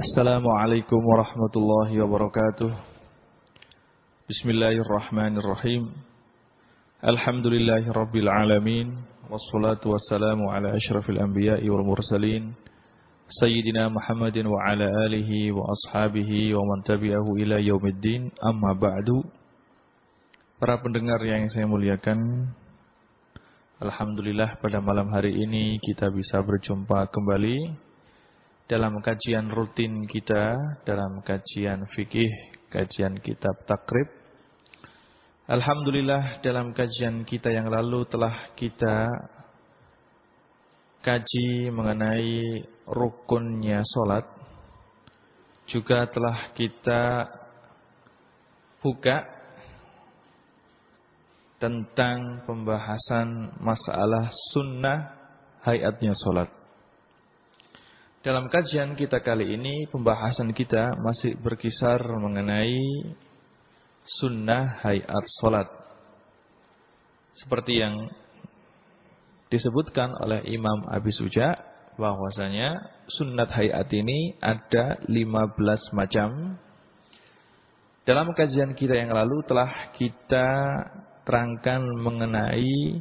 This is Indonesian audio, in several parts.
Assalamualaikum warahmatullahi wabarakatuh. Bismillahirrahmanirrahim. Alhamdulillahi rabbil. Wassalatu wassalamu ala ashrafil anbiya'i wal mursalin. Sayyidina Muhammadin wa ala alihi wa ashabihi wa man tabi'ahu ila yaumiddin. Amma ba'du. Para pendengar yang saya muliakan. Alhamdulillah pada malam hari ini kita bisa berjumpa kembali dalam kajian rutin kita, dalam kajian fikih, kajian kitab takrib. Alhamdulillah dalam kajian kita yang lalu telah kita kaji mengenai rukunnya solat. Juga telah kita buka tentang pembahasan masalah sunnah hayatnya solat. Dalam kajian kita kali ini, pembahasan kita masih berkisar mengenai sunnah hayat solat. Seperti yang disebutkan oleh Imam Abi Suja, bahwasanya sunnat hayat ini ada 15 macam. Dalam kajian kita yang lalu telah kita terangkan mengenai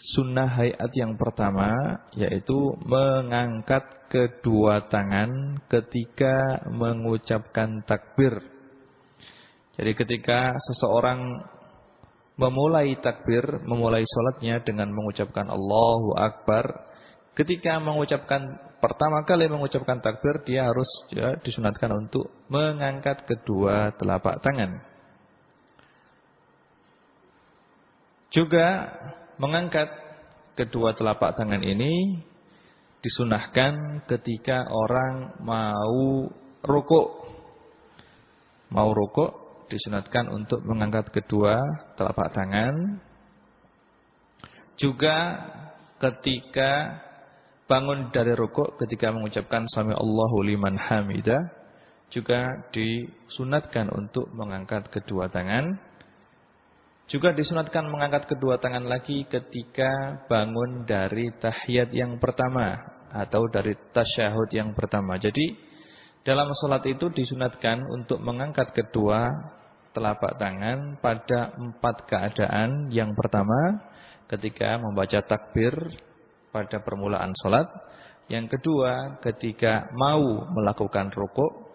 sunnah hayat yang pertama yaitu mengangkat kedua tangan ketika mengucapkan takbir. Jadi ketika seseorang memulai takbir, memulai sholatnya dengan mengucapkan Allahu Akbar, ketika mengucapkan pertama kali mengucapkan takbir, dia harus ya, disunatkan untuk mengangkat kedua telapak tangan. Juga mengangkat kedua telapak tangan ini disunahkan ketika orang mau rukuk. Mau rukuk disunatkan untuk mengangkat kedua telapak tangan. Juga ketika bangun dari rukuk ketika mengucapkan sami Allahu liman hamidah juga disunatkan untuk mengangkat kedua tangan. Juga disunatkan mengangkat kedua tangan lagi ketika bangun dari tahiyat yang pertama atau dari tasyahud yang pertama. Jadi dalam sholat itu disunatkan untuk mengangkat kedua telapak tangan pada empat keadaan. Yang pertama ketika membaca takbir pada permulaan sholat. Yang kedua ketika mau melakukan rukuk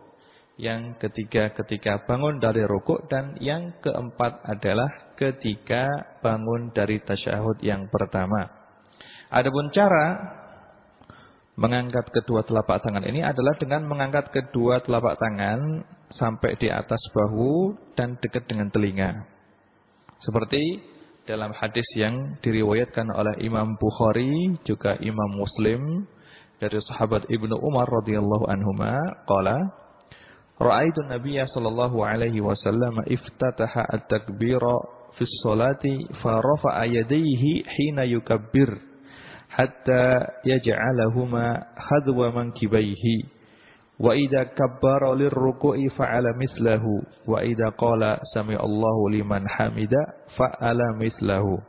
yang ketiga ketika bangun dari rukuk dan yang keempat adalah ketika bangun dari tasyahud yang pertama. Adapun cara mengangkat kedua telapak tangan ini adalah dengan mengangkat kedua telapak tangan sampai di atas bahu dan dekat dengan telinga. Seperti dalam hadis yang diriwayatkan oleh Imam Bukhari juga Imam Muslim dari sahabat Ibnu Umar radhiyallahu anhuma qala Ra'aitu Nabiyya sallallahu alaihi wasallam iftataha at-takbira fi sholati fa rafa'a yadayhi hina yukabbir hatta yaj'alahuma hadwa mankibaihi. Wa idza kabbara lirruku'i fa'ala mislahu. Wa idza qala sami Allahu liman hamida fa'ala mislahu.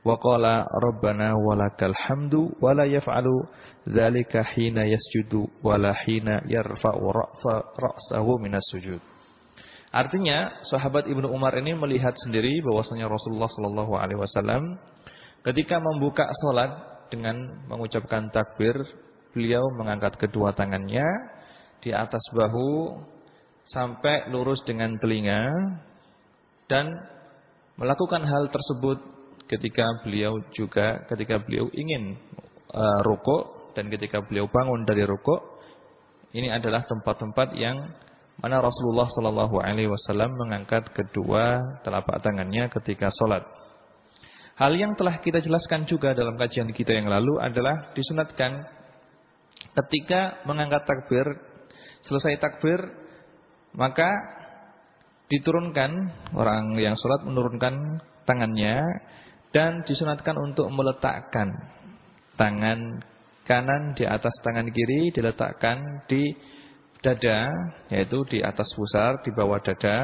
Wa qala rabbana walakal hamdu wa la yaf'alu dzalika hina yasjudu wa la hina yarfa'u ra'sahu minas sujud. Artinya sahabat Ibnu Umar ini melihat sendiri bahwasanya Rasulullah sallallahu alaihi wasallam ketika membuka salat dengan mengucapkan takbir, beliau mengangkat kedua tangannya di atas bahu sampai lurus dengan telinga dan melakukan hal tersebut ketika beliau juga ketika beliau ingin uh, rukuk dan ketika beliau bangun dari rukuk ini adalah tempat-tempat yang mana Rasulullah Shallallahu Alaihi Wasallam mengangkat kedua telapak tangannya ketika sholat. Hal yang telah kita jelaskan juga dalam kajian kita yang lalu adalah disunatkan ketika mengangkat takbir, selesai takbir, maka diturunkan orang yang sholat menurunkan tangannya dan disunatkan untuk meletakkan tangan kanan di atas tangan kiri diletakkan di dada yaitu di atas pusar di bawah dada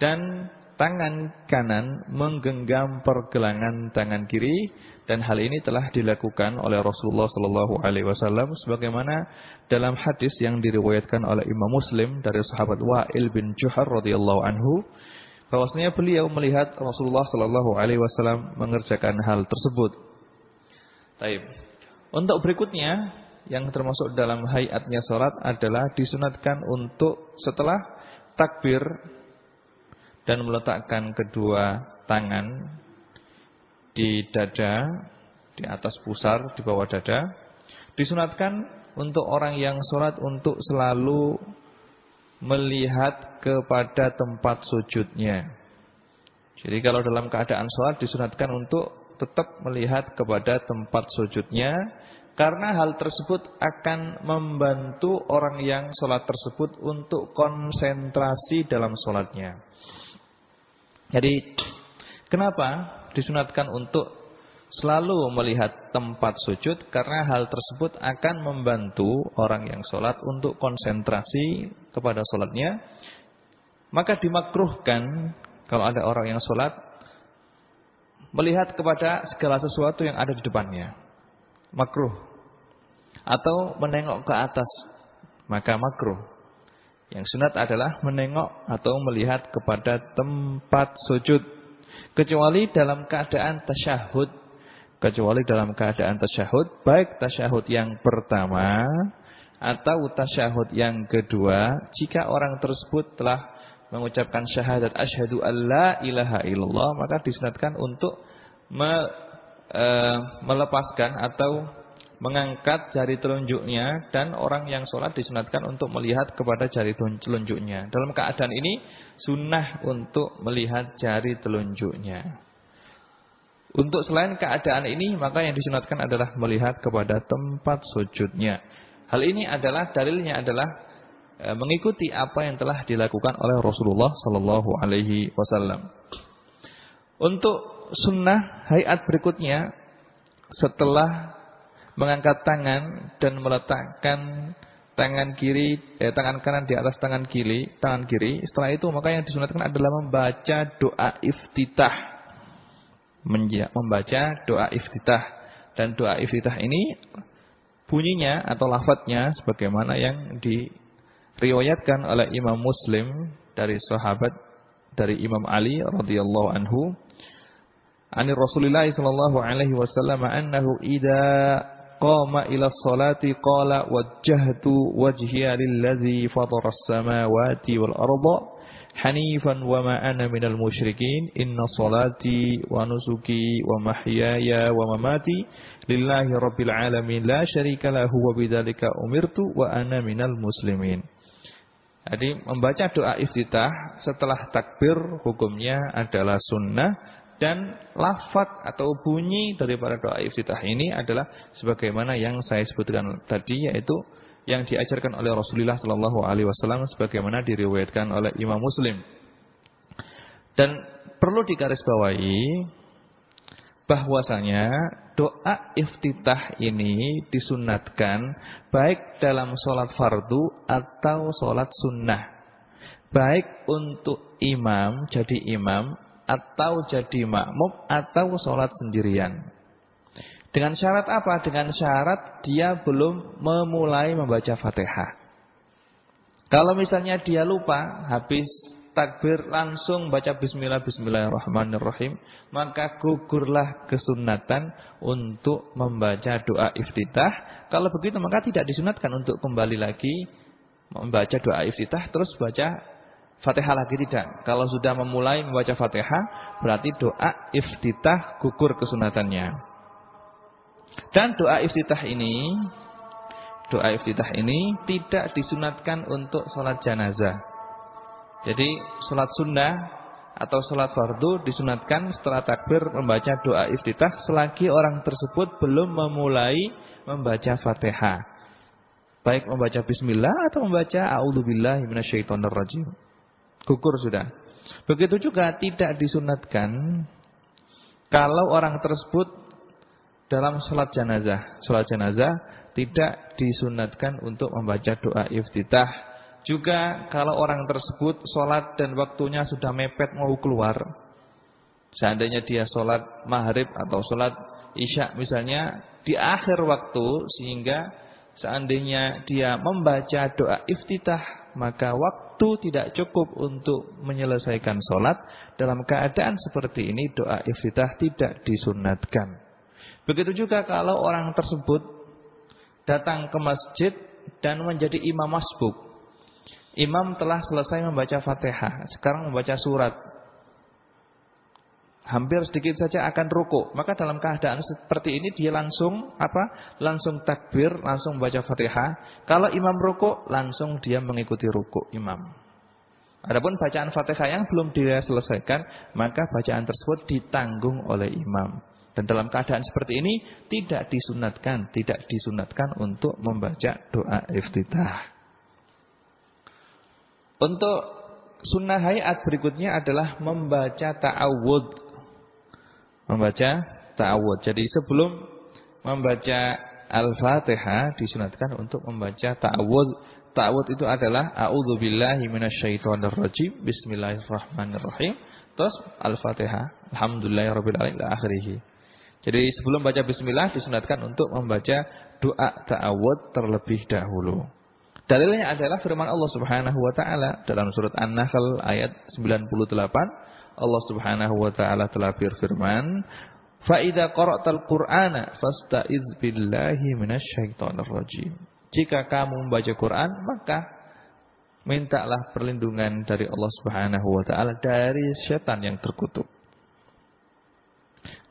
dan tangan kanan menggenggam pergelangan tangan kiri dan hal ini telah dilakukan oleh Rasulullah sallallahu alaihi wasallam sebagaimana dalam hadis yang diriwayatkan oleh Imam Muslim dari sahabat Wa'il bin Juhar radhiyallahu anhu bahwasanya beliau melihat Rasulullah sallallahu alaihi wasallam mengerjakan hal tersebut. Taib. Untuk berikutnya yang termasuk dalam hayatnya salat adalah disunatkan untuk setelah takbir dan meletakkan kedua tangan di dada, di atas pusar, di bawah dada. Disunatkan untuk orang yang sholat untuk selalu melihat kepada tempat sujudnya. Jadi kalau dalam keadaan sholat disunatkan untuk tetap melihat kepada tempat sujudnya. Karena hal tersebut akan membantu orang yang sholat tersebut untuk konsentrasi dalam sholatnya. Jadi kenapa disunatkan untuk selalu melihat tempat sujud karena hal tersebut akan membantu orang yang sholat untuk konsentrasi kepada sholatnya. Maka dimakruhkan kalau ada orang yang sholat melihat kepada segala sesuatu yang ada di depannya. Makruh. Atau menengok ke atas. Maka makruh. Yang sunat adalah menengok atau melihat kepada tempat sujud. Kecuali dalam keadaan tasyahud. Kecuali dalam keadaan tasyahud. Baik tasyahud yang pertama atau tasyahud yang kedua. Jika orang tersebut telah mengucapkan syahadat asyhadu alla ilaha illallah. Maka disunatkan untuk e, melepaskan atau mengangkat jari telunjuknya dan orang yang sholat disunatkan untuk melihat kepada jari telunjuknya. Dalam keadaan ini sunnah untuk melihat jari telunjuknya. Untuk selain keadaan ini maka yang disunatkan adalah melihat kepada tempat sujudnya. Hal ini adalah dalilnya adalah e, mengikuti apa yang telah dilakukan oleh Rasulullah Sallallahu Alaihi Wasallam. Untuk sunnah hayat berikutnya setelah mengangkat tangan dan meletakkan tangan kiri eh, tangan kanan di atas tangan kiri, tangan kiri. Setelah itu maka yang disunatkan adalah membaca doa iftitah. Membaca doa iftitah dan doa iftitah ini bunyinya atau lafadznya sebagaimana yang diriwayatkan oleh Imam Muslim dari sahabat dari Imam Ali radhiyallahu anhu. Ani Rasulullah sallallahu alaihi wasallam annahu idza qama ila salati qala wajjahtu wajhiya lillazi fatara as-samawati wal arda hanifan wa ma ana minal musyrikin. Inna salati wa nusuki wa mahyaya wa mamati lillahi rabbil alamin. La syarika lahu wa bidzalika jadi membaca doa iftitah setelah takbir hukumnya adalah sunnah dan lafat atau bunyi daripada doa iftitah ini adalah sebagaimana yang saya sebutkan tadi yaitu yang diajarkan oleh Rasulullah Shallallahu Alaihi Wasallam sebagaimana diriwayatkan oleh Imam Muslim. Dan perlu digarisbawahi bahwasanya doa iftitah ini disunatkan baik dalam sholat fardu atau sholat sunnah. Baik untuk imam, jadi imam atau jadi makmum atau sholat sendirian. Dengan syarat apa? Dengan syarat dia belum memulai membaca Fatihah. Kalau misalnya dia lupa habis takbir langsung baca bismillah bismillahirrahmanirrahim, maka gugurlah kesunatan untuk membaca doa iftitah. Kalau begitu maka tidak disunatkan untuk kembali lagi membaca doa iftitah terus baca Fatihah lagi tidak. Kalau sudah memulai membaca Fatihah, berarti doa iftitah gugur kesunatannya. Dan doa iftitah ini, doa iftitah ini tidak disunatkan untuk sholat jenazah. Jadi sholat sunnah atau sholat fardu disunatkan setelah takbir membaca doa iftitah selagi orang tersebut belum memulai membaca Fatihah. Baik membaca bismillah atau membaca a'udzubillahi minasyaitonirrajim. Gugur sudah. Begitu juga tidak disunatkan kalau orang tersebut dalam sholat jenazah. Sholat jenazah tidak disunatkan untuk membaca doa iftitah juga kalau orang tersebut sholat dan waktunya sudah mepet mau keluar. Seandainya dia sholat maghrib atau sholat isya misalnya di akhir waktu sehingga seandainya dia membaca doa iftitah maka waktu tidak cukup untuk menyelesaikan sholat dalam keadaan seperti ini doa iftitah tidak disunatkan. Begitu juga kalau orang tersebut datang ke masjid dan menjadi imam masbuk Imam telah selesai membaca Fatihah, sekarang membaca surat. Hampir sedikit saja akan ruku. Maka dalam keadaan seperti ini dia langsung apa? Langsung takbir, langsung membaca Fatihah. Kalau imam ruku, langsung dia mengikuti ruku imam. Adapun bacaan Fatihah yang belum dia selesaikan, maka bacaan tersebut ditanggung oleh imam. Dan dalam keadaan seperti ini tidak disunatkan, tidak disunatkan untuk membaca doa iftitah. Untuk sunnah hayat berikutnya adalah membaca ta'awud. Membaca ta'awud. Jadi sebelum membaca Al-Fatihah disunatkan untuk membaca ta'awud. Ta'awud itu adalah a'udzubillahi minasyaitonirrajim. Bismillahirrahmanirrahim. Terus Al-Fatihah. Alhamdulillahirabbil alamin akhirih. Jadi sebelum baca bismillah disunatkan untuk membaca doa ta'awud terlebih dahulu. Dalilnya adalah firman Allah Subhanahu wa taala dalam surat An-Nahl ayat 98. Allah Subhanahu wa taala telah berfirman, "Fa idza qara'tal Qur'ana fasta'iz billahi minasyaitonir rajim." Jika kamu membaca Quran, maka mintalah perlindungan dari Allah Subhanahu wa taala dari setan yang terkutuk.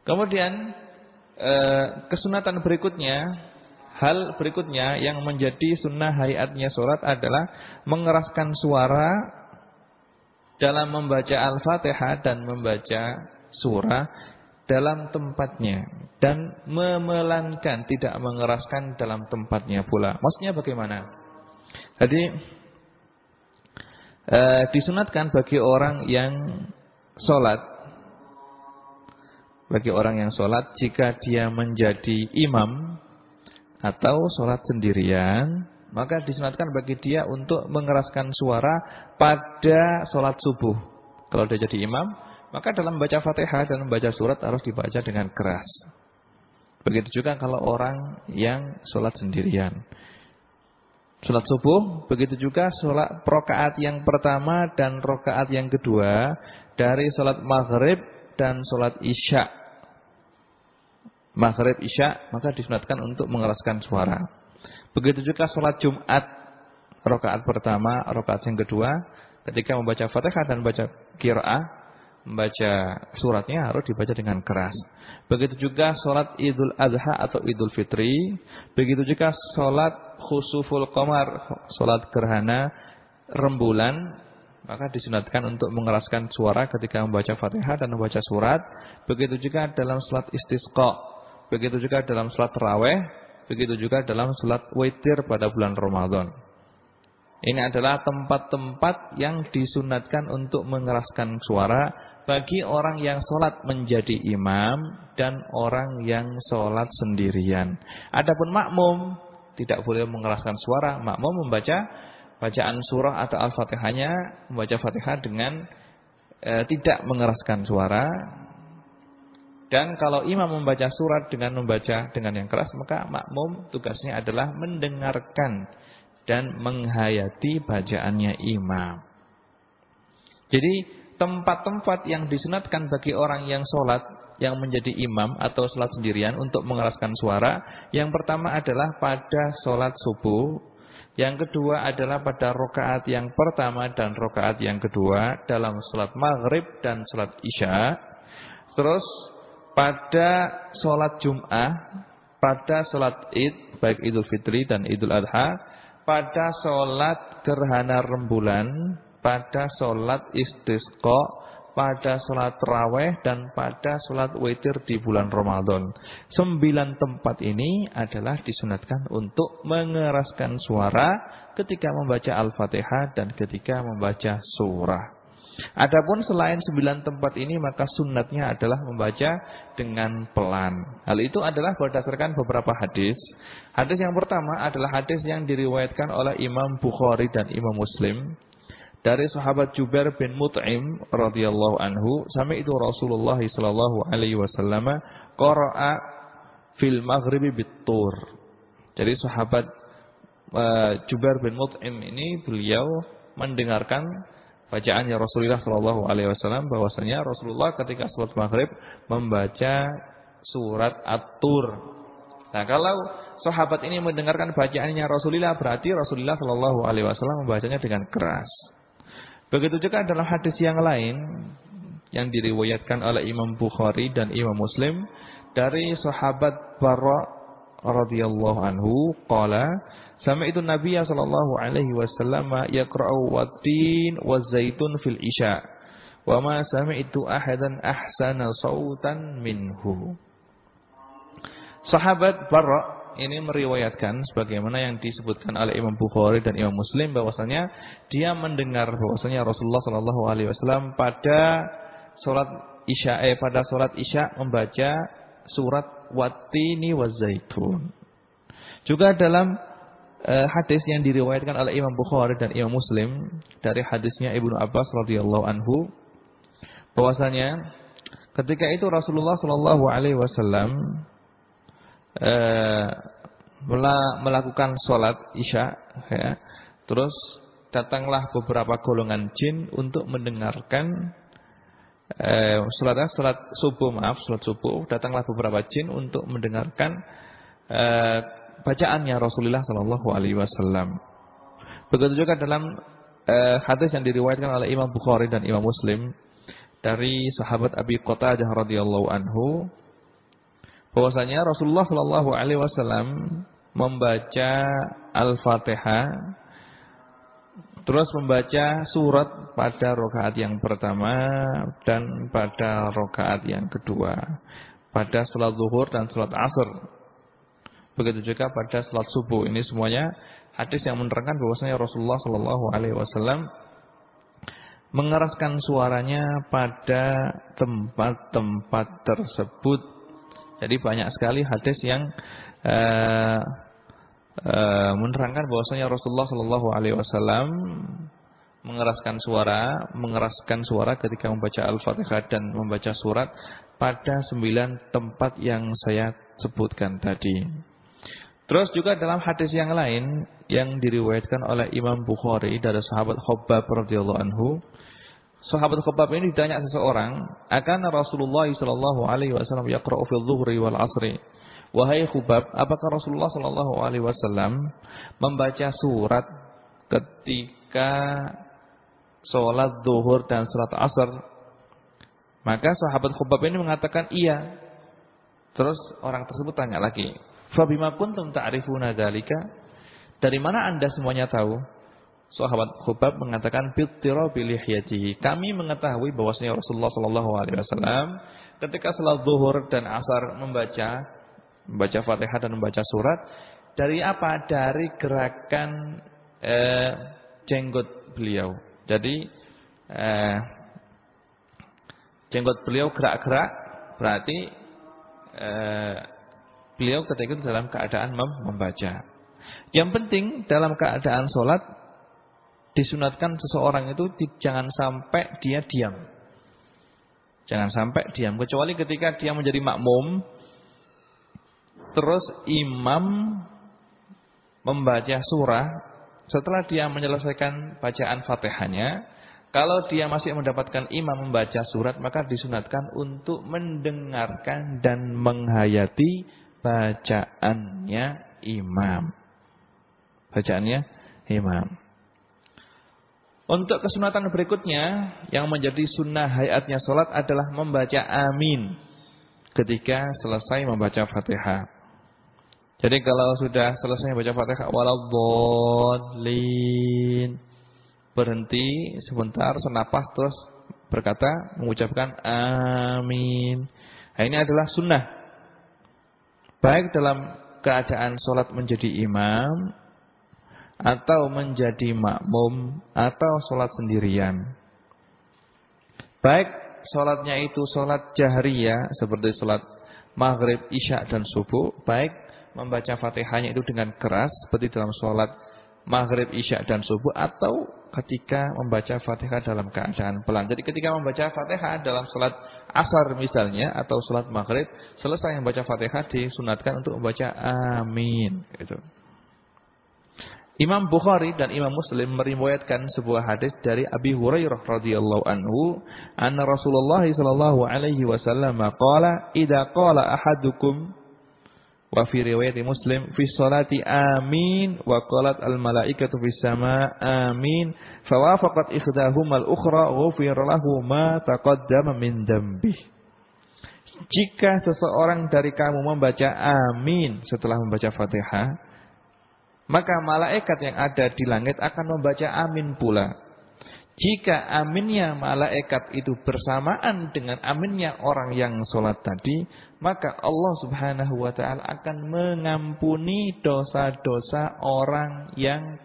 Kemudian eh, kesunatan berikutnya Hal berikutnya yang menjadi sunnah hayatnya sholat adalah mengeraskan suara dalam membaca Al-Fatihah dan membaca surah dalam tempatnya dan memelankan tidak mengeraskan dalam tempatnya pula. Maksudnya bagaimana? Jadi eh, disunatkan bagi orang yang sholat bagi orang yang sholat jika dia menjadi imam atau sholat sendirian, maka disunatkan bagi dia untuk mengeraskan suara pada sholat subuh. Kalau dia jadi imam, maka dalam membaca fatihah dan membaca surat harus dibaca dengan keras. Begitu juga kalau orang yang sholat sendirian. Sholat subuh, begitu juga sholat rokaat yang pertama dan rokaat yang kedua dari sholat maghrib dan sholat isya maghrib isya maka disunatkan untuk mengeraskan suara. Begitu juga sholat Jumat rakaat pertama, rakaat yang kedua, ketika membaca Fatihah dan membaca qiraah, membaca suratnya harus dibaca dengan keras. Begitu juga sholat Idul Adha atau Idul Fitri, begitu juga sholat khusuful qamar, sholat gerhana rembulan, maka disunatkan untuk mengeraskan suara ketika membaca Fatihah dan membaca surat. Begitu juga dalam sholat istisqa. Begitu juga dalam salat tarawih, begitu juga dalam salat witir pada bulan Ramadan. Ini adalah tempat-tempat yang disunatkan untuk mengeraskan suara bagi orang yang sholat menjadi imam dan orang yang sholat sendirian. Adapun makmum tidak boleh mengeraskan suara. Makmum membaca bacaan surah atau al-fatihahnya, membaca fatihah dengan e, tidak mengeraskan suara. Dan kalau imam membaca surat dengan membaca dengan yang keras, maka makmum tugasnya adalah mendengarkan dan menghayati bacaannya imam. Jadi tempat-tempat yang disunatkan bagi orang yang sholat, yang menjadi imam atau sholat sendirian untuk mengeraskan suara. Yang pertama adalah pada sholat subuh. Yang kedua adalah pada rokaat yang pertama dan rokaat yang kedua dalam sholat maghrib dan sholat isya. Terus pada sholat Jum'ah, pada sholat Id, baik Idul Fitri dan Idul Adha, pada sholat gerhana rembulan, pada sholat istisqa, pada sholat raweh, dan pada sholat witir di bulan Ramadan. Sembilan tempat ini adalah disunatkan untuk mengeraskan suara ketika membaca Al-Fatihah dan ketika membaca surah. Adapun selain sembilan tempat ini maka sunnatnya adalah membaca dengan pelan. Hal itu adalah berdasarkan beberapa hadis. Hadis yang pertama adalah hadis yang diriwayatkan oleh Imam Bukhari dan Imam Muslim dari sahabat Jubair bin Mut'im radhiyallahu anhu sampai itu Rasulullah sallallahu alaihi wasallam qara'a fil maghribi bitur. Jadi sahabat uh, Jubair bin Mut'im ini beliau mendengarkan bacaannya Rasulullah Shallallahu Alaihi Wasallam bahwasanya Rasulullah ketika sholat maghrib membaca surat At-Tur. Nah kalau sahabat ini mendengarkan bacaannya Rasulullah berarti Rasulullah Shallallahu Alaihi Wasallam membacanya dengan keras. Begitu juga dalam hadis yang lain yang diriwayatkan oleh Imam Bukhari dan Imam Muslim dari sahabat Bara radhiyallahu anhu qala sami'tu Nabiy sallallahu alaihi wasallam yaqra'u wat-tin waz-zaitun fil isya wa ma sami'tu ahadan ahsana sautan minhu Sahabat Barra ini meriwayatkan sebagaimana yang disebutkan oleh Imam Bukhari dan Imam Muslim bahwasanya dia mendengar bahwasanya Rasulullah sallallahu alaihi wasallam pada salat Isya eh pada salat Isya membaca surat watini wazaitun. Juga dalam uh, hadis yang diriwayatkan oleh Imam Bukhari dan Imam Muslim dari hadisnya Ibnu Abbas radhiyallahu anhu bahwasanya ketika itu Rasulullah Shallallahu alaihi wasallam uh, melakukan sholat isya ya, terus datanglah beberapa golongan jin untuk mendengarkan eh, salat subuh maaf salat subuh datanglah beberapa jin untuk mendengarkan eh, bacaannya Rasulullah Shallallahu Alaihi Wasallam. Begitu juga dalam eh, hadis yang diriwayatkan oleh Imam Bukhari dan Imam Muslim dari sahabat Abi Qatadah radhiyallahu anhu bahwasanya Rasulullah Shallallahu Alaihi Wasallam membaca Al-Fatihah Terus membaca surat pada rokaat yang pertama dan pada rokaat yang kedua. Pada sholat zuhur dan sholat asr. Begitu juga pada sholat subuh. Ini semuanya hadis yang menerangkan bahwasanya Rasulullah Shallallahu Alaihi Wasallam mengeraskan suaranya pada tempat-tempat tersebut. Jadi banyak sekali hadis yang uh, Eh, menerangkan bahwasanya Rasulullah Shallallahu Alaihi Wasallam mengeraskan suara, mengeraskan suara ketika membaca Al-Fatihah dan membaca surat pada sembilan tempat yang saya sebutkan tadi. Terus juga dalam hadis yang lain yang diriwayatkan oleh Imam Bukhari dari sahabat Khabbab radhiyallahu anhu, sahabat Khabbab ini ditanya seseorang, akan Rasulullah sallallahu alaihi wasallam yaqra'u fil dhuhri wal asri Wahai Khubab, apakah Rasulullah Shallallahu Alaihi Wasallam membaca surat ketika sholat duhur dan sholat asar? Maka sahabat Khubab ini mengatakan iya. Terus orang tersebut tanya lagi, Fabima kuntum ta'rifuna dzalika? Dari mana Anda semuanya tahu? Sahabat Khubab mengatakan bittira bilihyatihi. Kami mengetahui bahwasanya Rasulullah sallallahu alaihi wasallam ketika salat zuhur dan asar membaca membaca Fatihah dan membaca surat dari apa? Dari gerakan eh, jenggot beliau. Jadi eh, jenggot beliau gerak-gerak berarti eh, beliau ketika itu dalam keadaan mem membaca. Yang penting dalam keadaan sholat disunatkan seseorang itu jangan sampai dia diam. Jangan sampai diam. Kecuali ketika dia menjadi makmum Terus imam membaca surah setelah dia menyelesaikan bacaan Fatihahnya, kalau dia masih mendapatkan imam membaca surat maka disunatkan untuk mendengarkan dan menghayati bacaannya imam. Bacaannya imam. Untuk kesunatan berikutnya yang menjadi sunnah hayatnya solat adalah membaca amin ketika selesai membaca Fatihah. Jadi kalau sudah selesai baca Fatihah waladhdallin berhenti sebentar senapas terus berkata mengucapkan amin. Nah, ini adalah sunnah. Baik dalam keadaan sholat menjadi imam atau menjadi makmum atau sholat sendirian. Baik sholatnya itu sholat jahriyah seperti sholat maghrib, isya dan subuh. Baik membaca fatihahnya itu dengan keras seperti dalam sholat maghrib, isya dan subuh. Atau ketika membaca fatihah dalam keadaan pelan. Jadi ketika membaca fatihah dalam sholat asar misalnya atau sholat maghrib. Selesai membaca fatihah disunatkan untuk membaca amin. Gitu. Imam Bukhari dan Imam Muslim meriwayatkan sebuah hadis dari Abi Hurairah radhiyallahu anhu, anna Rasulullah sallallahu alaihi wasallam qala, "Idza qala ahadukum wa fi riwayat Muslim fi salati amin wa qalat al malaikatu fis sama amin fa wafaqat ikhdahuma al ukhra ghufira lahu ma taqaddama min dambih." Jika seseorang dari kamu membaca amin setelah membaca Fatihah, maka malaikat yang ada di langit akan membaca amin pula. Jika aminnya malaikat itu bersamaan dengan aminnya orang yang sholat tadi, maka Allah subhanahu wa ta'ala akan mengampuni dosa-dosa orang yang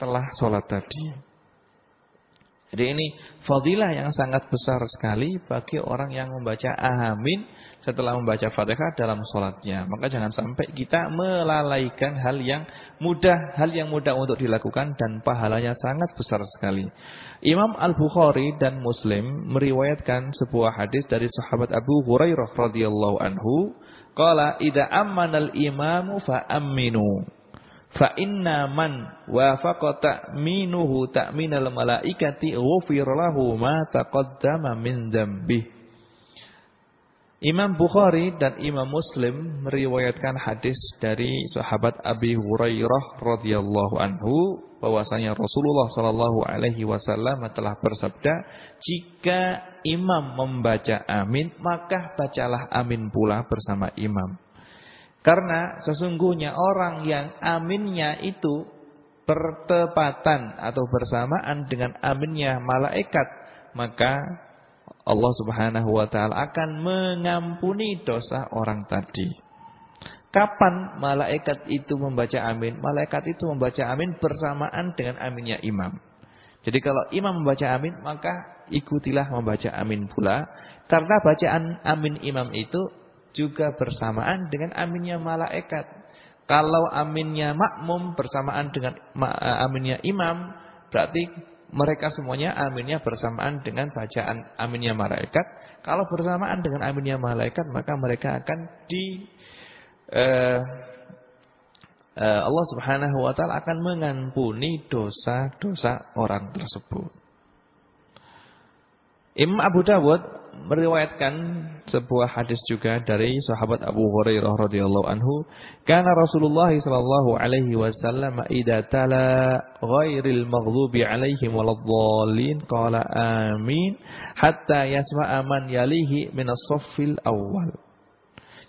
telah sholat tadi. Jadi ini fadilah yang sangat besar sekali bagi orang yang membaca amin setelah membaca Fatihah dalam sholatnya. Maka jangan sampai kita melalaikan hal yang mudah, hal yang mudah untuk dilakukan dan pahalanya sangat besar sekali. Imam Al-Bukhari dan Muslim meriwayatkan sebuah hadis dari sahabat Abu Hurairah radhiyallahu anhu, qala idza ammanal imamu fa aminu. Fa inna man wafaqa ta'minuhu ta'minal malaikati ghufir lahu ma taqaddama min dzambih. Imam Bukhari dan Imam Muslim meriwayatkan hadis dari sahabat Abi Hurairah radhiyallahu anhu bahwasanya Rasulullah sallallahu alaihi wasallam telah bersabda, "Jika imam membaca amin, maka bacalah amin pula bersama imam." Karena sesungguhnya orang yang aminnya itu bertepatan atau bersamaan dengan aminnya malaikat, maka Allah Subhanahu wa taala akan mengampuni dosa orang tadi. Kapan malaikat itu membaca amin? Malaikat itu membaca amin bersamaan dengan aminnya imam. Jadi kalau imam membaca amin, maka ikutilah membaca amin pula. Karena bacaan amin imam itu juga bersamaan dengan aminnya malaikat. Kalau aminnya makmum bersamaan dengan eh, aminnya imam, berarti mereka semuanya aminnya bersamaan dengan bacaan aminnya malaikat. Kalau bersamaan dengan aminnya malaikat, maka mereka akan di uh, uh, Allah Subhanahu wa taala akan mengampuni dosa-dosa orang tersebut. Imam Abu Dawud meriwayatkan sebuah hadis juga dari sahabat Abu Hurairah radhiyallahu anhu, "Kana Rasulullah sallallahu alaihi wasallam idza tala ghairil maghdubi alaihim waladdallin qala amin hatta yasma'a man yalihi min as-saffil awwal."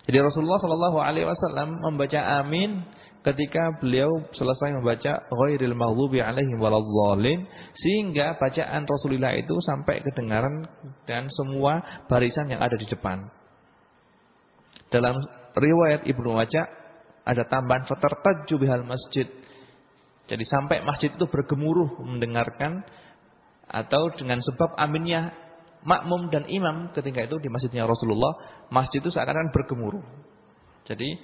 Jadi Rasulullah sallallahu alaihi wasallam membaca amin ketika beliau selesai membaca ghairil maghdubi alaihim waladdallin sehingga bacaan Rasulullah itu sampai kedengaran dan semua barisan yang ada di depan. Dalam riwayat Ibnu Majah ada tambahan fatartajju bihal masjid. Jadi sampai masjid itu bergemuruh mendengarkan atau dengan sebab aminnya makmum dan imam ketika itu di masjidnya Rasulullah, masjid itu seakan-akan bergemuruh. Jadi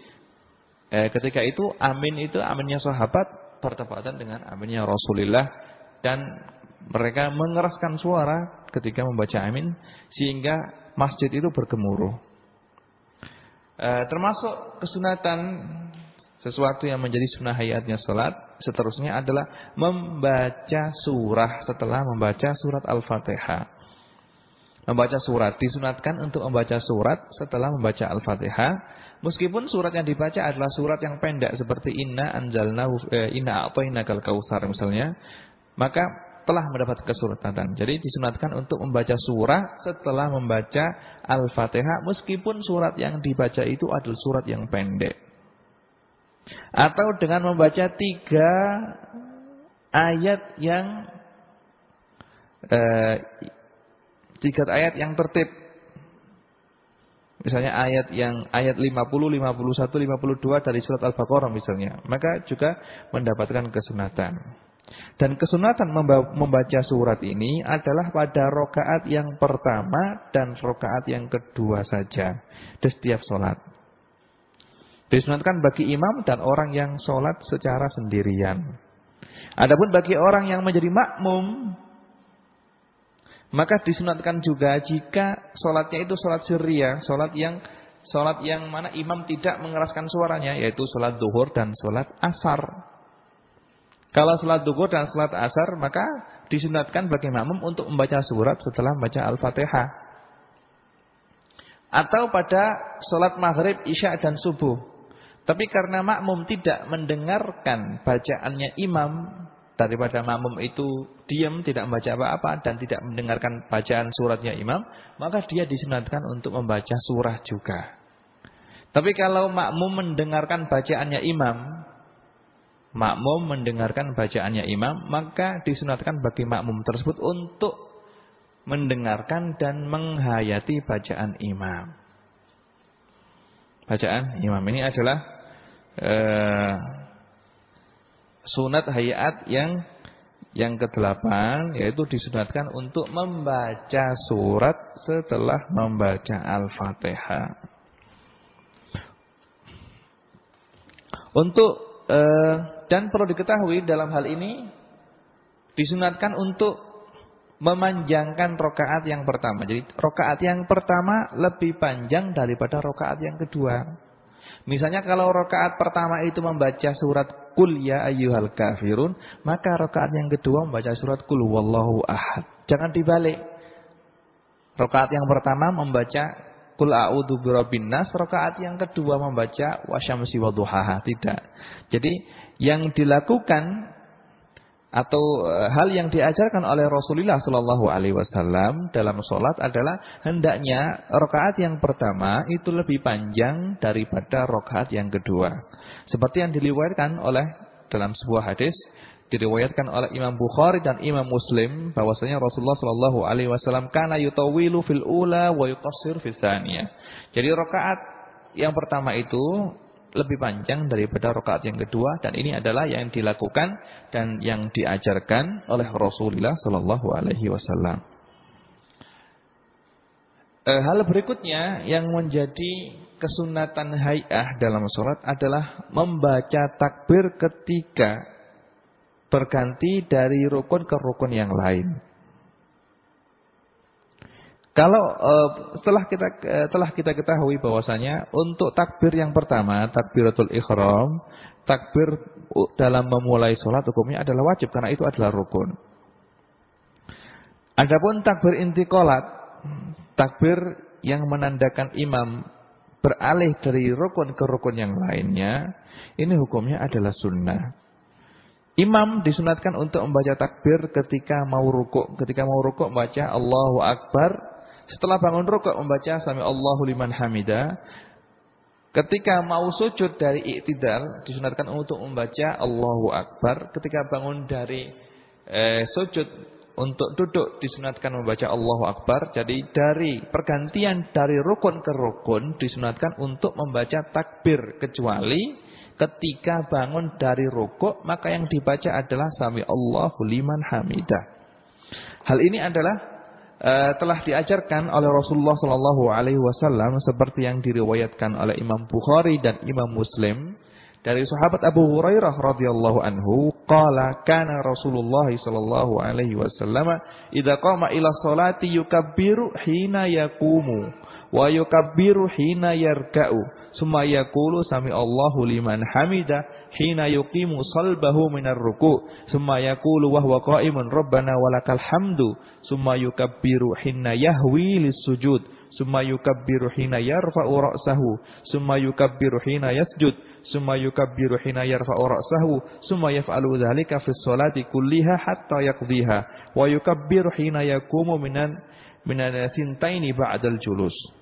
Eh, ketika itu amin itu aminnya sahabat bertepatan dengan aminnya Rasulullah dan mereka mengeraskan suara ketika membaca amin sehingga masjid itu bergemuruh. Eh, termasuk kesunatan sesuatu yang menjadi sunnah hayatnya salat seterusnya adalah membaca surah setelah membaca surat Al-Fatihah. Membaca surat disunatkan untuk membaca surat setelah membaca Al-Fatihah Meskipun surat yang dibaca adalah surat yang pendek seperti inna anjalna eh, inna a'tainakal kautsar misalnya, maka telah mendapat kesuratan. Jadi disunatkan untuk membaca surah setelah membaca Al-Fatihah meskipun surat yang dibaca itu adalah surat yang pendek. Atau dengan membaca tiga ayat yang eh, tiga ayat yang tertib Misalnya ayat yang ayat 50, 51, 52 dari surat Al-Baqarah misalnya. Maka juga mendapatkan kesunatan. Dan kesunatan membaca surat ini adalah pada rokaat yang pertama dan rokaat yang kedua saja di setiap sholat. Disunatkan bagi imam dan orang yang sholat secara sendirian. Adapun bagi orang yang menjadi makmum, maka disunatkan juga jika sholatnya itu sholat syria, sholat yang sholat yang mana imam tidak mengeraskan suaranya, yaitu sholat duhur dan sholat asar. Kalau sholat duhur dan sholat asar, maka disunatkan bagi makmum untuk membaca surat setelah membaca Al-Fatihah. Atau pada sholat maghrib, isya dan subuh. Tapi karena makmum tidak mendengarkan bacaannya imam, daripada makmum itu diam, tidak membaca apa-apa, dan tidak mendengarkan bacaan suratnya imam, maka dia disunatkan untuk membaca surah juga. Tapi kalau makmum mendengarkan bacaannya imam, makmum mendengarkan bacaannya imam, maka disunatkan bagi makmum tersebut untuk mendengarkan dan menghayati bacaan imam. Bacaan imam ini adalah uh, sunat hayat yang yang kedelapan yaitu disunatkan untuk membaca surat setelah membaca Al-Fatihah. Untuk uh, dan perlu diketahui dalam hal ini disunatkan untuk memanjangkan rokaat yang pertama. Jadi rokaat yang pertama lebih panjang daripada rokaat yang kedua. Misalnya kalau rokaat pertama itu membaca surat Kul ya ayyuhal kafirun, maka rokaat yang kedua membaca surat Kul wallahu ahad. Jangan dibalik. Rokaat yang pertama membaca Kul a'udzu birabbin nas, rakaat yang kedua membaca wasyamsi wadhuhaha, tidak. Jadi yang dilakukan atau e, hal yang diajarkan oleh Rasulullah Shallallahu alaihi wasallam dalam sholat adalah hendaknya rakaat yang pertama itu lebih panjang daripada rakaat yang kedua. Seperti yang diriwayatkan oleh dalam sebuah hadis diriwayatkan oleh Imam Bukhari dan Imam Muslim bahwasanya Rasulullah Shallallahu alaihi wasallam kana yutawilu fil ula wa fis tsaniyah. Jadi rakaat yang pertama itu lebih panjang daripada rakaat yang kedua dan ini adalah yang dilakukan dan yang diajarkan oleh Rasulullah Shallallahu alaihi wasallam. E, hal berikutnya yang menjadi kesunatan hayah dalam sholat adalah membaca takbir ketika berganti dari rukun ke rukun yang lain. Kalau uh, setelah kita uh, telah kita ketahui bahwasanya untuk takbir yang pertama, takbiratul ihram, takbir dalam memulai sholat hukumnya adalah wajib karena itu adalah rukun. Adapun takbir intiqalat, takbir yang menandakan imam beralih dari rukun ke rukun yang lainnya, ini hukumnya adalah sunnah. Imam disunatkan untuk membaca takbir ketika mau rukuk. Ketika mau rukuk membaca Allahu Akbar. Setelah bangun rukuk membaca Sami Allahu liman hamida. Ketika mau sujud dari iktidal disunatkan untuk membaca Allahu Akbar. Ketika bangun dari eh, sujud untuk duduk disunatkan membaca Allahu Akbar. Jadi dari pergantian dari rukun ke rukun disunatkan untuk membaca takbir kecuali ketika bangun dari rukuk maka yang dibaca adalah sami Allahu liman hamidah. Hal ini adalah uh, telah diajarkan oleh Rasulullah sallallahu alaihi wasallam seperti yang diriwayatkan oleh Imam Bukhari dan Imam Muslim dari sahabat Abu Hurairah radhiyallahu anhu qala kana Rasulullah sallallahu alaihi wasallam idza qama ila salati yukabbiru hina yaqumu wa yukabbiru hina yarka'u. Summa yaqulu sami Allahu liman hamida hina yuqimu salbahu minar ruku. Summa yaqulu wa huwa qa'imun rabbana walakal hamdu. Summa yukabbiru hina yahwi lis-sujud. Summa yukabbiru hina yarfa'u ra'sahu. Summa yukabbiru hina yasjud. Summa yukabbiru hina yarfa'u ra'sahu. Summa yaf'alu dhalika fi sholati kulliha hatta yaqdiha. Wa yukabbiru hina yaqumu minan minan sintaini ba'dal julus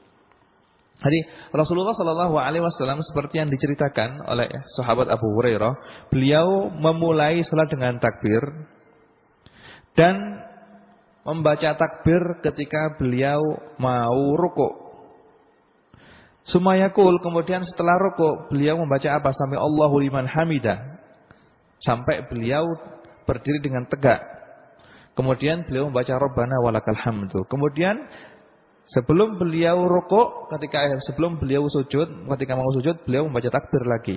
jadi Rasulullah Shallallahu Alaihi Wasallam seperti yang diceritakan oleh sahabat Abu Hurairah, beliau memulai salat dengan takbir dan membaca takbir ketika beliau mau rukuk. Sumayakul kemudian setelah rukuk beliau membaca apa? Sami Allahu liman hamidah. Sampai beliau berdiri dengan tegak. Kemudian beliau membaca Rabbana walakal hamdu. Kemudian sebelum beliau rukuk, ketika sebelum beliau sujud, ketika mau sujud, beliau membaca takbir lagi.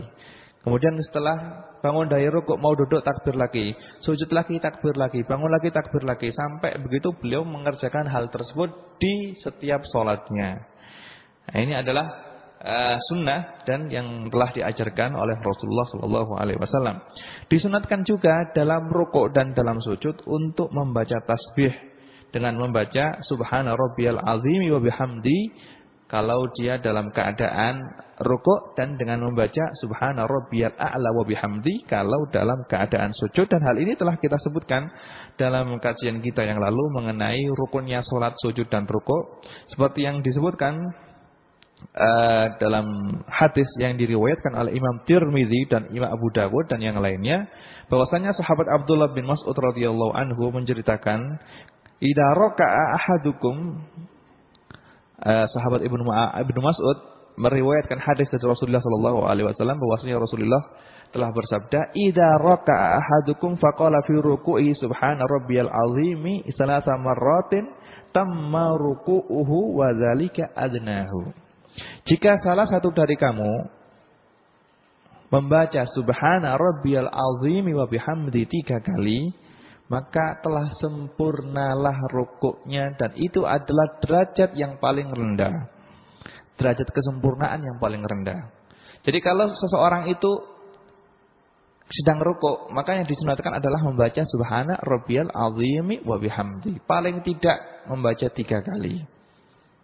Kemudian setelah bangun dari rukuk mau duduk takbir lagi, sujud lagi takbir lagi, bangun lagi takbir lagi sampai begitu beliau mengerjakan hal tersebut di setiap sholatnya. Nah, ini adalah uh, sunnah dan yang telah diajarkan oleh Rasulullah Shallallahu Alaihi Wasallam. Disunatkan juga dalam rukuk dan dalam sujud untuk membaca tasbih dengan membaca Subhana Rabbiyal Azimi wa bihamdi kalau dia dalam keadaan rukuk dan dengan membaca subhana rabbiyal a'la wa bihamdi kalau dalam keadaan sujud. Dan hal ini telah kita sebutkan dalam kajian kita yang lalu mengenai rukunnya salat sujud dan rukuk. Seperti yang disebutkan uh, dalam hadis yang diriwayatkan oleh Imam Tirmizi dan Imam Abu Dawud dan yang lainnya bahwasanya sahabat Abdullah bin Mas'ud radhiyallahu anhu menceritakan idza raka'a ahadukum uh, sahabat Ibnu Ibnu Mas'ud meriwayatkan hadis dari Rasulullah sallallahu alaihi wasallam bahwasanya Rasulullah telah bersabda, "Idza raka'a ahadukum faqala fi ruku'i subhana rabbiyal azimi salasa marratin tamma ruku'uhu wa dzalika adnahu." Jika salah satu dari kamu membaca subhana rabbiyal azimi wa bihamdi tiga kali, maka telah sempurnalah rukuknya dan itu adalah derajat yang paling rendah. Derajat kesempurnaan yang paling rendah. Jadi kalau seseorang itu sedang rukuk, maka yang disunatkan adalah membaca subhana rabbiyal azimi wa bihamdi. Paling tidak membaca tiga kali.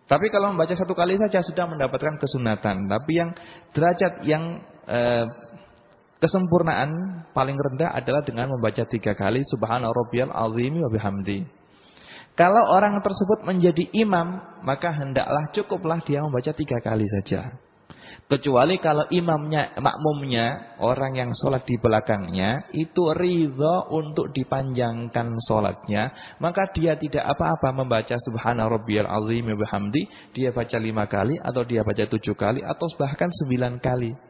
Tapi kalau membaca satu kali saja sudah mendapatkan kesunatan. Tapi yang derajat yang eh, Kesempurnaan paling rendah adalah dengan membaca tiga kali Subhana rabbiyal azimi wa bihamdi. Kalau orang tersebut menjadi imam, maka hendaklah cukuplah dia membaca tiga kali saja. Kecuali kalau imamnya, makmumnya, orang yang sholat di belakangnya, itu ridho untuk dipanjangkan sholatnya. Maka dia tidak apa-apa membaca subhana rabbiyal azim bihamdi. Dia baca lima kali, atau dia baca tujuh kali, atau bahkan sembilan kali.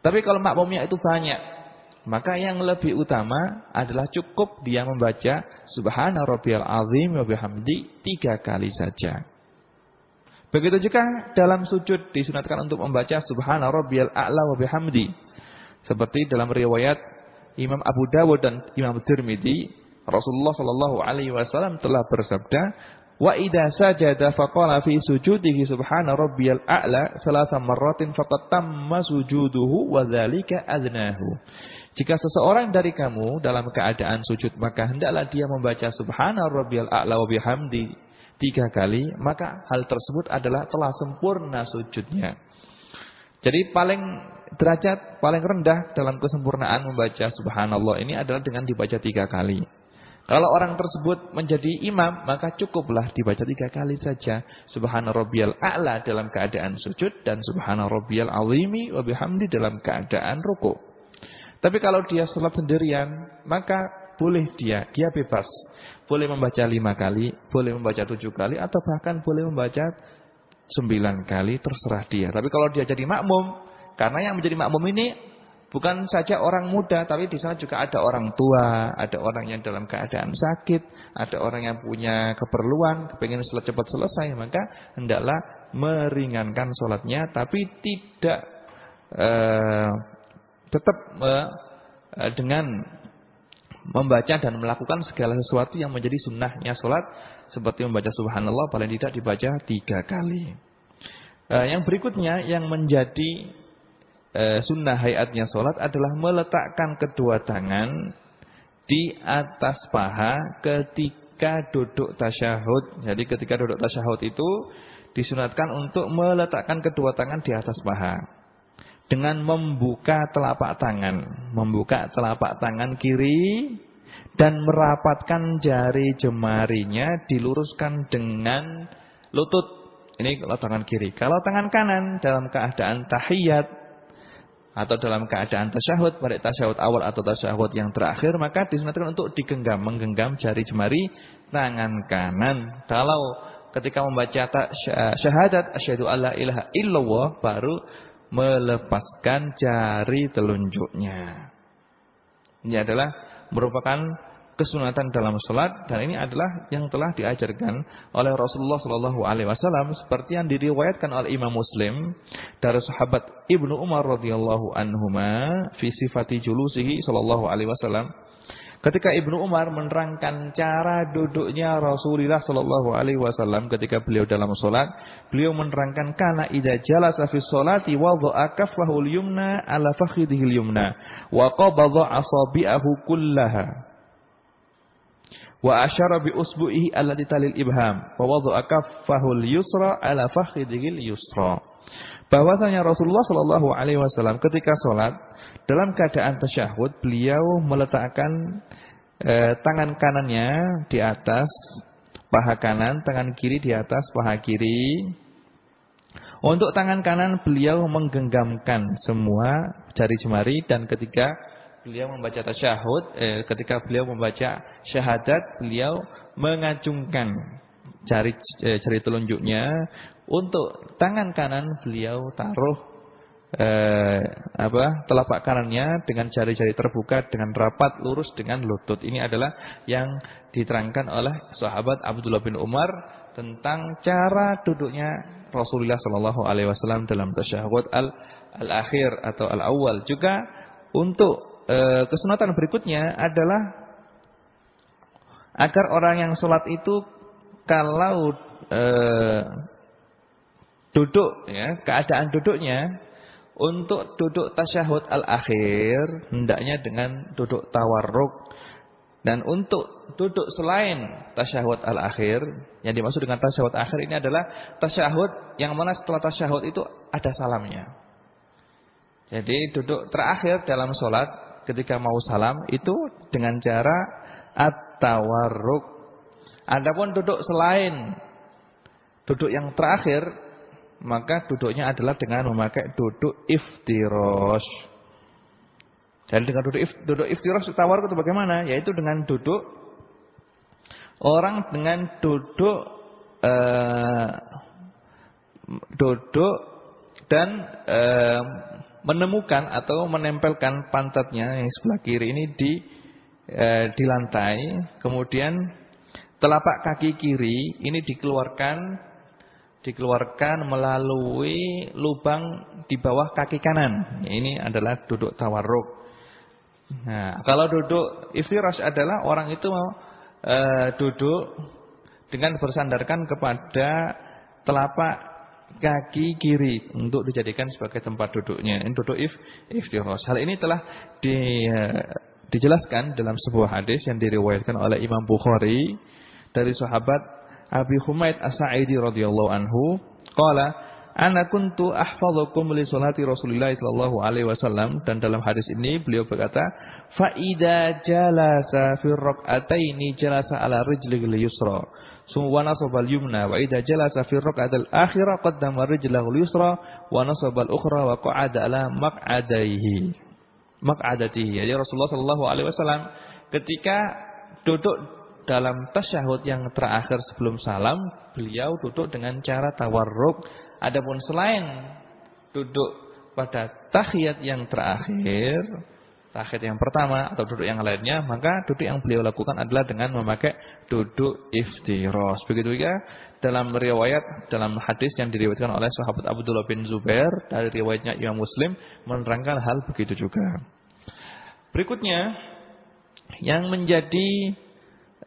Tapi kalau makmumnya itu banyak, maka yang lebih utama adalah cukup dia membaca Subhana rabbiyal azim wa bihamdi tiga kali saja. Begitu juga dalam sujud disunatkan untuk membaca Subhana rabbiyal a'la wa bihamdi. Seperti dalam riwayat Imam Abu Dawud dan Imam Tirmidzi, Rasulullah Shallallahu alaihi wasallam telah bersabda, Wa idza sajada faqala fi sujudihi subhana rabbiyal a'la salasa marratin faqad tamma sujuduhu wa dzalika adnahu. Jika seseorang dari kamu dalam keadaan sujud maka hendaklah dia membaca subhana rabbiyal a'la wa bihamdi tiga kali, maka hal tersebut adalah telah sempurna sujudnya. Jadi paling derajat paling rendah dalam kesempurnaan membaca subhanallah ini adalah dengan dibaca tiga kali. Kalau orang tersebut menjadi imam, maka cukuplah dibaca tiga kali saja. Subhana rabbiyal a'la dalam keadaan sujud dan subhana rabbiyal azimi wa bihamdi dalam keadaan ruku. Tapi kalau dia sholat sendirian, maka boleh dia, dia bebas. Boleh membaca lima kali, boleh membaca tujuh kali, atau bahkan boleh membaca sembilan kali, terserah dia. Tapi kalau dia jadi makmum, karena yang menjadi makmum ini Bukan saja orang muda, tapi di sana juga ada orang tua, ada orang yang dalam keadaan sakit, ada orang yang punya keperluan, sholat cepat selesai, maka hendaklah meringankan sholatnya, tapi tidak uh, tetap uh, dengan membaca dan melakukan segala sesuatu yang menjadi sunnahnya sholat, seperti membaca subhanallah paling tidak dibaca tiga kali. Uh, yang berikutnya yang menjadi e, sunnah hayatnya sholat adalah meletakkan kedua tangan di atas paha ketika duduk tasyahud. Jadi ketika duduk tasyahud itu disunatkan untuk meletakkan kedua tangan di atas paha. Dengan membuka telapak tangan. Membuka telapak tangan kiri dan merapatkan jari jemarinya diluruskan dengan lutut. Ini kalau tangan kiri. Kalau tangan kanan dalam keadaan tahiyat atau dalam keadaan tasyahud, pada tasyahud awal atau tasyahud yang terakhir, maka disunatkan untuk digenggam, menggenggam jari jemari tangan kanan. Kalau ketika membaca syahadat asyhadu alla ilaha illallah baru melepaskan jari telunjuknya. Ini adalah merupakan kesunatan dalam sholat dan ini adalah yang telah diajarkan oleh Rasulullah Shallallahu Alaihi Wasallam. Seperti yang diriwayatkan oleh Imam Muslim dari sahabat Ibnu Umar radhiyallahu anhuma fi sifati julusihi Shallallahu Alaihi Wasallam. Ketika Ibnu Umar menerangkan cara duduknya Rasulullah Shallallahu Alaihi Wasallam ketika beliau dalam sholat, beliau menerangkan karena ida jalasa fi sholati wadha'a kaffahu yumna ala fakhidhihi yumna wa qabadha asabi'ahu kullaha wa asyara bi usbu'ihi allati talil ibham wa wadha'a kaffahu yusra ala fakhidhihi yusra bahwasanya Rasulullah Shallallahu alaihi wasallam ketika sholat dalam keadaan tasyahud, beliau meletakkan eh, tangan kanannya di atas paha kanan, tangan kiri di atas paha kiri. Untuk tangan kanan beliau menggenggamkan semua jari jemari dan ketika beliau membaca tasyahud, eh, ketika beliau membaca syahadat, beliau mengacungkan jari eh, jari telunjuknya untuk tangan kanan beliau taruh eh, apa telapak kanannya dengan jari-jari terbuka dengan rapat lurus dengan lutut. Ini adalah yang diterangkan oleh sahabat Abdullah bin Umar tentang cara duduknya Rasulullah Shallallahu Alaihi Wasallam dalam tasyahud al al akhir atau al awal. Juga untuk eh, kesunatan berikutnya adalah agar orang yang sholat itu kalau eh, duduk ya keadaan duduknya untuk duduk tasyahud al-akhir hendaknya dengan duduk tawarruk dan untuk duduk selain tasyahud al-akhir yang dimaksud dengan tasyahud akhir ini adalah tasyahud yang mana setelah tasyahud itu ada salamnya. Jadi duduk terakhir dalam sholat ketika mau salam itu dengan cara at-tawarruk. Adapun duduk selain duduk yang terakhir maka duduknya adalah dengan memakai duduk iftirosh. Dan dengan duduk, if, duduk iftirosh tawar itu bagaimana? Yaitu dengan duduk orang dengan duduk uh, duduk dan uh, menemukan atau menempelkan pantatnya yang sebelah kiri ini di uh, di lantai, kemudian telapak kaki kiri ini dikeluarkan dikeluarkan melalui lubang di bawah kaki kanan. Ini adalah duduk tawarruk. Nah, kalau duduk iftirash adalah orang itu e, duduk dengan bersandarkan kepada telapak kaki kiri untuk dijadikan sebagai tempat duduknya. Ini duduk if iftirash. Hal ini telah di, e, dijelaskan dalam sebuah hadis yang diriwayatkan oleh Imam Bukhari dari sahabat Abi Humaid As-Sa'idi radhiyallahu anhu qala ana kuntu ahfazukum li salati Rasulillah sallallahu alaihi wasallam. Dan dalam hadis ini beliau berkata fa idza jalasa fi rak'ataini jalasa ala rijlihi yusra. Summa nasaba al-yumna wa idza jalasa fi rak'atil akhirah qaddama rijlahu al-yusra wa nasaba al-ukhra wa qa'ada ala maq'adaihi. Maq'adatihi. Jadi Rasulullah sallallahu alaihi wasallam ketika duduk dalam tasyahud yang terakhir sebelum salam, beliau duduk dengan cara tawarruk. Adapun selain duduk pada tahiyat yang terakhir, tahiyat yang pertama atau duduk yang lainnya, maka duduk yang beliau lakukan adalah dengan memakai duduk iftiros. Begitu ya dalam riwayat dalam hadis yang diriwayatkan oleh sahabat Abdullah bin Zubair dari riwayatnya Imam Muslim menerangkan hal begitu juga. Berikutnya yang menjadi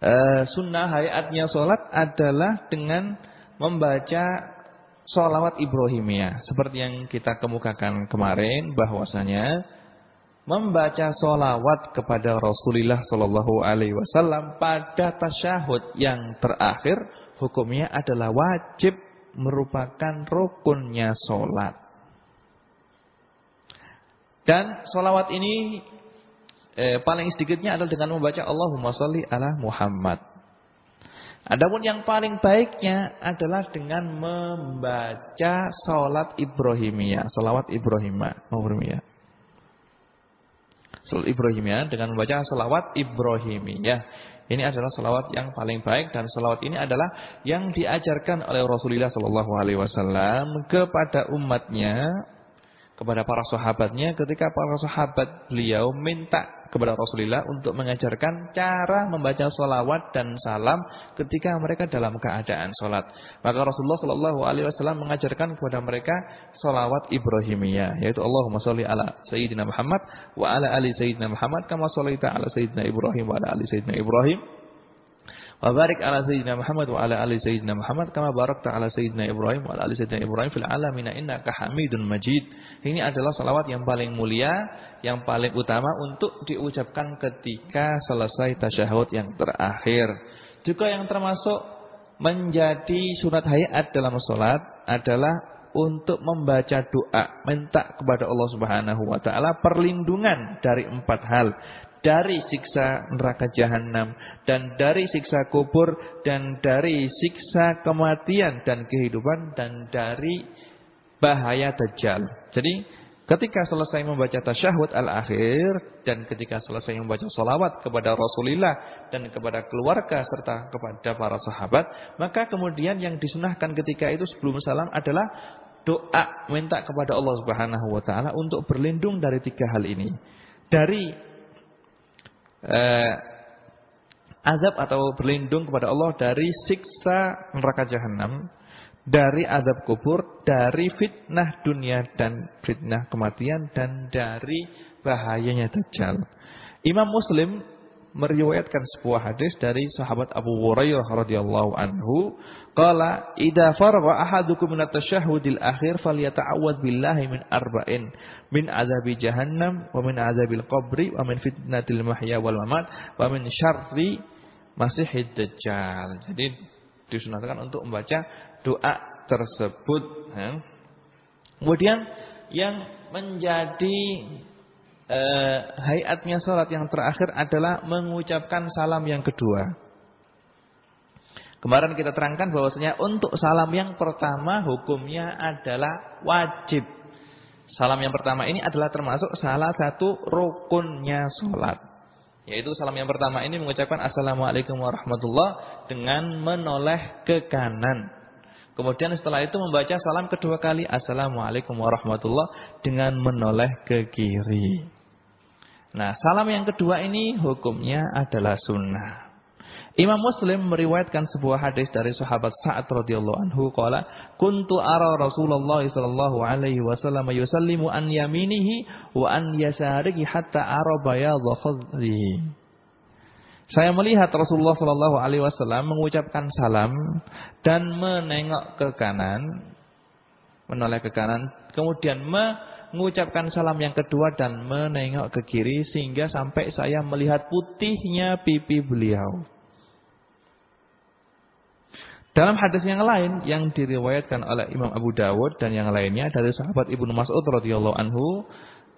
uh, sunnah hayatnya sholat adalah dengan membaca sholawat Ibrahimiyah. Seperti yang kita kemukakan kemarin bahwasanya membaca sholawat kepada Rasulullah Shallallahu Alaihi Wasallam pada tasyahud yang terakhir hukumnya adalah wajib merupakan rukunnya sholat. Dan sholawat ini eh, paling sedikitnya adalah dengan membaca Allahumma sholli ala Muhammad. Adapun yang paling baiknya adalah dengan membaca salat Ibrahimiyah, salawat Ibrahimah, Ibrahimiyah. Salat Ibrahimiyah dengan membaca salawat Ibrahimiyah. Ini adalah salawat yang paling baik dan salawat ini adalah yang diajarkan oleh Rasulullah Shallallahu Alaihi Wasallam kepada umatnya, kepada para sahabatnya ketika para sahabat beliau minta kepada Rasulullah untuk mengajarkan cara membaca solawat dan salam ketika mereka dalam keadaan sholat. Maka Rasulullah Shallallahu Alaihi Wasallam mengajarkan kepada mereka solawat Ibrahimiyah, yaitu Allahumma sholli ala Sayyidina Muhammad wa ala ali Sayyidina Muhammad kama shollaita ala Sayyidina Ibrahim wa ala ali Sayyidina Ibrahim Wa barik ala sayyidina Muhammad wa ala ali sayyidina Muhammad kama barakta ala sayyidina Ibrahim wa ala ali sayyidina Ibrahim fil alamin innaka Hamidun Majid. Ini adalah salawat yang paling mulia, yang paling utama untuk diucapkan ketika selesai tasyahud yang terakhir. Juga yang termasuk menjadi sunat hayat dalam salat adalah untuk membaca doa, minta kepada Allah Subhanahu wa taala perlindungan dari empat hal dari siksa neraka jahanam dan dari siksa kubur dan dari siksa kematian dan kehidupan dan dari bahaya dajjal. Jadi ketika selesai membaca tasyahud al-akhir dan ketika selesai membaca salawat kepada Rasulullah dan kepada keluarga serta kepada para sahabat, maka kemudian yang disunahkan ketika itu sebelum salam adalah doa minta kepada Allah Subhanahu wa taala untuk berlindung dari tiga hal ini. Dari eh, azab atau berlindung kepada Allah dari siksa neraka jahanam, dari azab kubur, dari fitnah dunia dan fitnah kematian dan dari bahayanya dajjal. Imam Muslim meriwayatkan sebuah hadis dari sahabat Abu Hurairah radhiyallahu anhu qala idza faragha ahadukum min at-tashahhudil akhir falyata'awwad billahi min arba'in min azabi jahannam wa min azabil qabri wa min fitnatil mahya wal mamat wa min syarri masihid dajjal jadi disunahkan untuk membaca doa tersebut ya. kemudian yang menjadi eh, hayatnya sholat yang terakhir adalah mengucapkan salam yang kedua. Kemarin kita terangkan bahwasanya untuk salam yang pertama hukumnya adalah wajib. Salam yang pertama ini adalah termasuk salah satu rukunnya sholat. Yaitu salam yang pertama ini mengucapkan Assalamualaikum warahmatullah dengan menoleh ke kanan. Kemudian setelah itu membaca salam kedua kali Assalamualaikum warahmatullah dengan menoleh ke kiri. Nah, salam yang kedua ini hukumnya adalah sunnah. Imam Muslim meriwayatkan sebuah hadis dari sahabat Sa'ad radhiyallahu anhu qala kuntu ara Rasulullah sallallahu alaihi wasallam yusallimu an yaminihi wa an yasarihi hatta ara bayadha khadrihi. Saya melihat Rasulullah sallallahu alaihi wasallam mengucapkan salam dan menengok ke kanan, menoleh ke kanan, kemudian me mengucapkan salam yang kedua dan menengok ke kiri sehingga sampai saya melihat putihnya pipi beliau. Dalam hadis yang lain yang diriwayatkan oleh Imam Abu Dawud dan yang lainnya dari sahabat Ibnu Mas'ud radhiyallahu anhu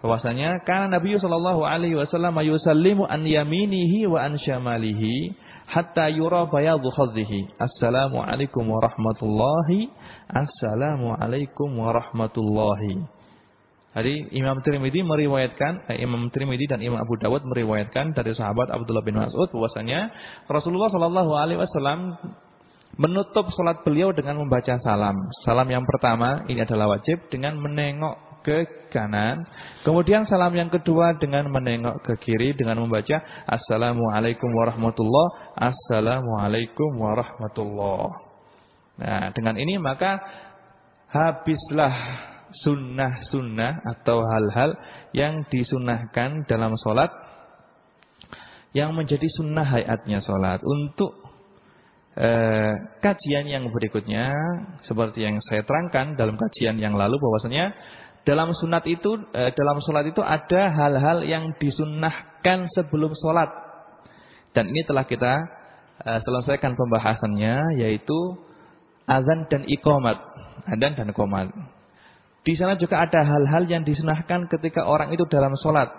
bahwasanya karena Nabi sallallahu alaihi wasallam yusallimu an yaminihi wa an syamalihi hatta yura bayadhu khadhihi. Assalamu alaikum warahmatullahi. Assalamu alaikum warahmatullahi. Jadi Imam Tirmidzi meriwayatkan, eh, Imam Tirmidzi dan Imam Abu Dawud meriwayatkan dari sahabat Abdullah bin Mas'ud bahwasanya Rasulullah Shallallahu alaihi wasallam menutup salat beliau dengan membaca salam. Salam yang pertama ini adalah wajib dengan menengok ke kanan. Kemudian salam yang kedua dengan menengok ke kiri dengan membaca Assalamualaikum warahmatullah, Assalamualaikum warahmatullah. Nah, dengan ini maka habislah sunnah-sunnah atau hal-hal yang disunahkan dalam sholat yang menjadi sunnah hayatnya sholat. Untuk eh, kajian yang berikutnya seperti yang saya terangkan dalam kajian yang lalu bahwasanya dalam sunat itu eh, dalam sholat itu ada hal-hal yang disunnahkan sebelum sholat dan ini telah kita eh, selesaikan pembahasannya yaitu azan dan iqamat azan dan iqamat di sana juga ada hal-hal yang disunahkan ketika orang itu dalam sholat.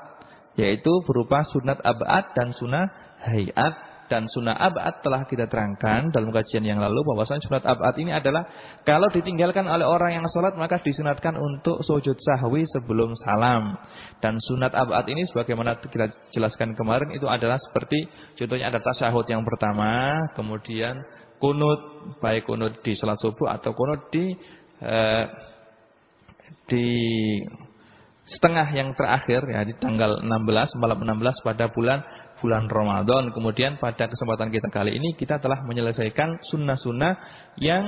Yaitu berupa sunat abad dan sunah hayat. Dan sunah abad telah kita terangkan dalam kajian yang lalu. bahwasanya sunat abad ini adalah kalau ditinggalkan oleh orang yang sholat maka disunatkan untuk sujud sahwi sebelum salam. Dan sunat abad ini sebagaimana kita jelaskan kemarin itu adalah seperti contohnya ada tasyahud yang pertama. Kemudian kunut. Baik kunut di sholat subuh atau kunut di... Eh, di setengah yang terakhir ya di tanggal 16 malam 16 pada bulan bulan Ramadan. Kemudian pada kesempatan kita kali ini kita telah menyelesaikan sunnah-sunnah yang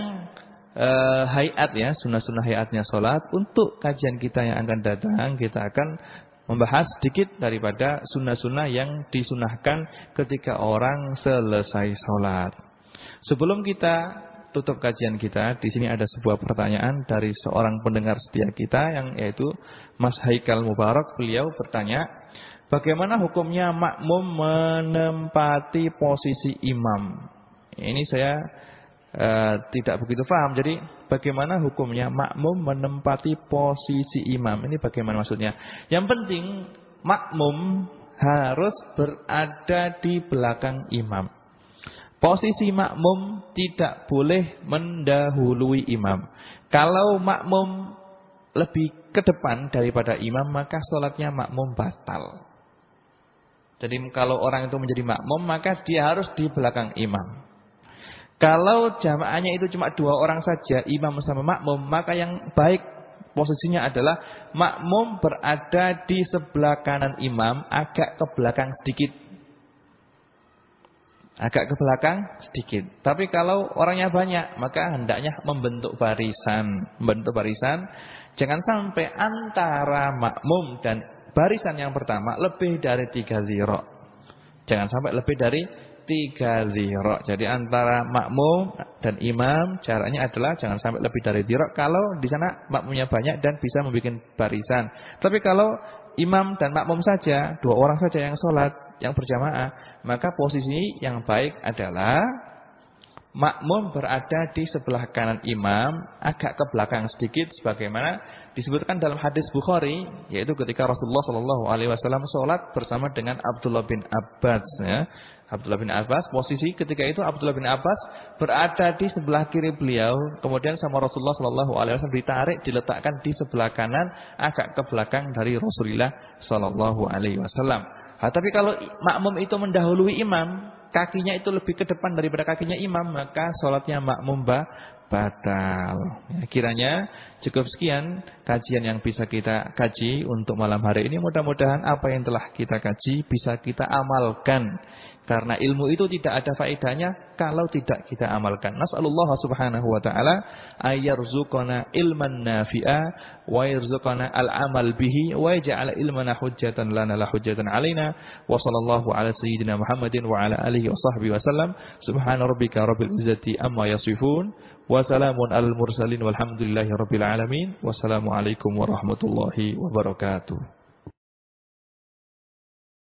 uh, hayat ya, sunnah-sunnah hayatnya sholat. Untuk kajian kita yang akan datang, kita akan membahas sedikit daripada sunnah-sunnah yang disunahkan ketika orang selesai sholat. Sebelum kita tutup kajian kita, di sini ada sebuah pertanyaan dari seorang pendengar setia kita yang yaitu Mas Haikal Mubarak. Beliau bertanya, bagaimana hukumnya makmum menempati posisi imam? Ini saya uh, tidak begitu paham. Jadi bagaimana hukumnya makmum menempati posisi imam? Ini bagaimana maksudnya? Yang penting makmum harus berada di belakang imam. Posisi makmum tidak boleh mendahului imam. Kalau makmum lebih ke depan daripada imam, maka sholatnya makmum batal. Jadi kalau orang itu menjadi makmum, maka dia harus di belakang imam. Kalau jamaahnya itu cuma dua orang saja, imam sama makmum, maka yang baik posisinya adalah makmum berada di sebelah kanan imam, agak ke belakang sedikit. Agak ke belakang sedikit. Tapi kalau orangnya banyak, maka hendaknya membentuk barisan. Membentuk barisan, jangan sampai antara makmum dan barisan yang pertama lebih dari tiga ziro. Jangan sampai lebih dari tiga zirok. Jadi antara makmum dan imam caranya adalah jangan sampai lebih dari zirok. Kalau di sana makmumnya banyak dan bisa membuat barisan. Tapi kalau imam dan makmum saja, dua orang saja yang sholat, yang berjamaah, maka posisi yang baik adalah makmum berada di sebelah kanan imam, agak ke belakang sedikit, sebagaimana disebutkan dalam hadis Bukhari, yaitu ketika Rasulullah Shallallahu Alaihi Wasallam sholat bersama dengan Abdullah bin Abbas. Ya. Abdullah bin Abbas, posisi ketika itu Abdullah bin Abbas berada di sebelah kiri beliau, kemudian sama Rasulullah Shallallahu Alaihi Wasallam ditarik, diletakkan di sebelah kanan, agak ke belakang dari Rasulullah Shallallahu Alaihi Wasallam. Nah, tapi kalau makmum itu mendahului imam, kakinya itu lebih ke depan daripada kakinya imam, maka sholatnya makmum batal. Ya, kiranya cukup sekian kajian yang bisa kita kaji untuk malam hari ini. Mudah-mudahan apa yang telah kita kaji bisa kita amalkan. Karena ilmu itu tidak ada faedahnya kalau tidak kita amalkan. Nas'alullah subhanahu wa ta'ala ayarzuqana ilman nafi'a wa yarzuqana al-amal bihi wa yaj'ala ilmana hujjatan lana la hujjatan alaina wa sallallahu ala sayyidina Muhammadin wa ala alihi wa sahbihi wa sallam subhana rabbika rabbil izzati amma yasifun Wassalamun al mursalin walhamdulillahi rabbil alamin. Wassalamualaikum warahmatullahi wabarakatuh.